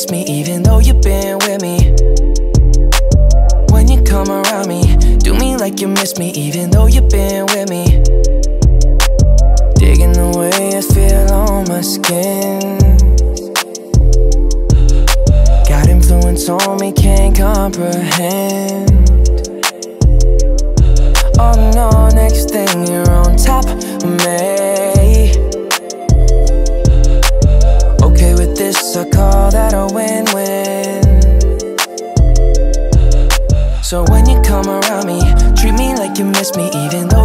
miss me, even though you've been with me. When you come around me, do me like you miss me, even though you've been with me. Digging the way I feel on my skin. Got influence on me, can't comprehend. Oh no, next thing you're that a win win. So when you come around me, treat me like you miss me, even though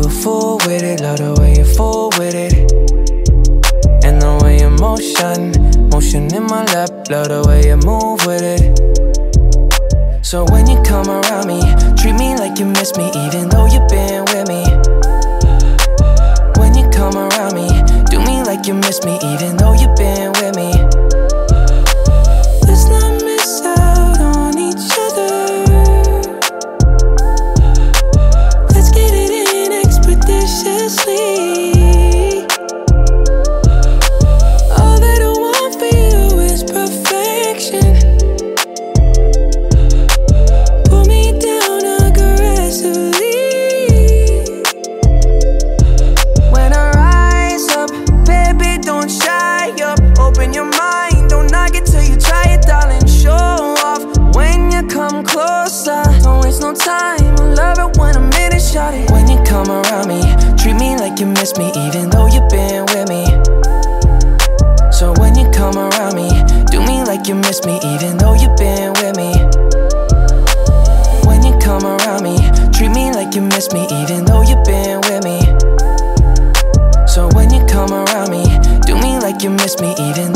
A fool with it, love the way you fool with it. And the way you motion, motion in my lap, love the way you move with it. So when you come around me, treat me like you miss me, even though you've been No time. I love it when I'm in it, it. When you come around me, treat me like you miss me, even though you've been with me. So when you come around me, do me like you miss me, even though you've been with me. When you come around me, treat me like you miss me, even though you've been with me. So when you come around me, do me like you miss me, even